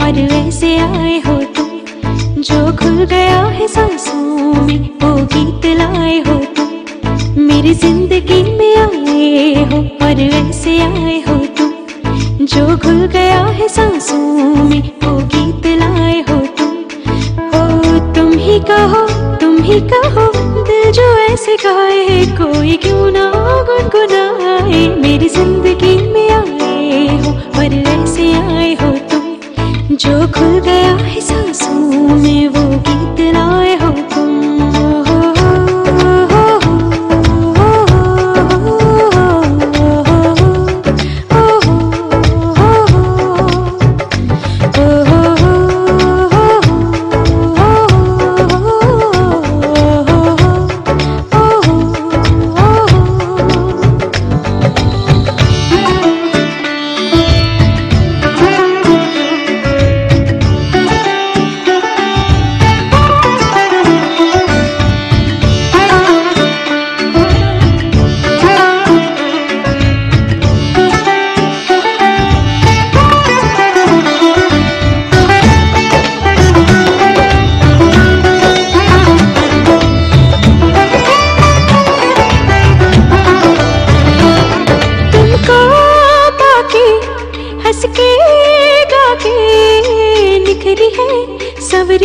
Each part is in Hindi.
और वैसे आए हो तुम। जो खुल गया है सांसों में, वो गीत लाए हो तुम। मेरी ज़िंदगी में आए हो और वैसे आए हो तुम। जो खुल गया है सांसों में, वो गीत लाए हो तुम। ओ तुम ही कहो, तुम ही कहो, दिल जो ऐसे गाए कोई क्यों ना गुनगुनाए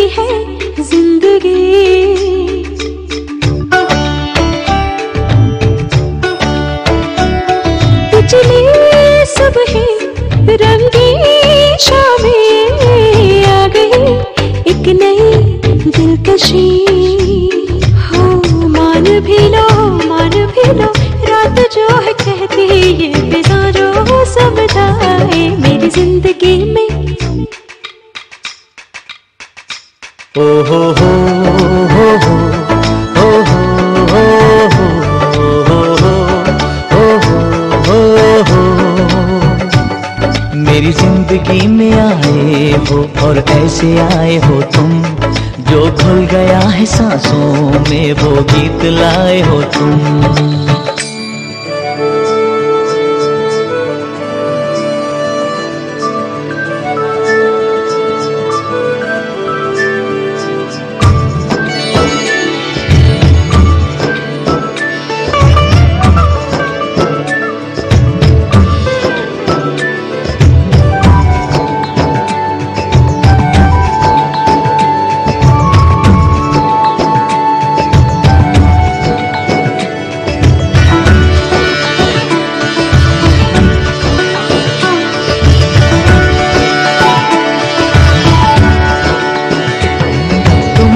है ज़िंदगी। पिछली सुबह रंगी शामें आ गई एक नई दिलकशी। हो, मान भी लो, मान भी लो, रात जो है कहती ये जो समझाए मेरी ज़िंदगी और ऐसे आए हो तुम, जो घुल गया है सांसों में, वो गीत लाए हो तुम।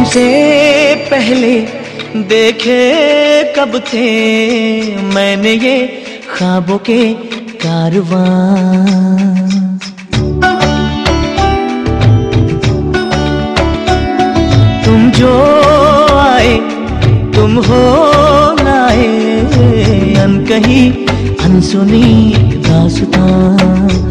तुमसे पहले देखे कब थे? मैंने ये ख्वाबों के कारवां। तुम जो आए, तुम हो लाए अनकही अनसुनी दास्तां।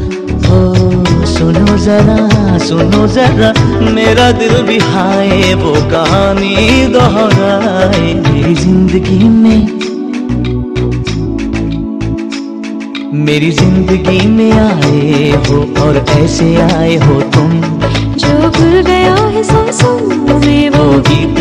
जरा सुनो जरा मेरा दिल भी हाय वो कहानी दोहराए मेरी ज़िंदगी में। मेरी ज़िंदगी में आए हो और ऐसे आए हो तुम। जो भूल गया है सांसों सुन वो गीत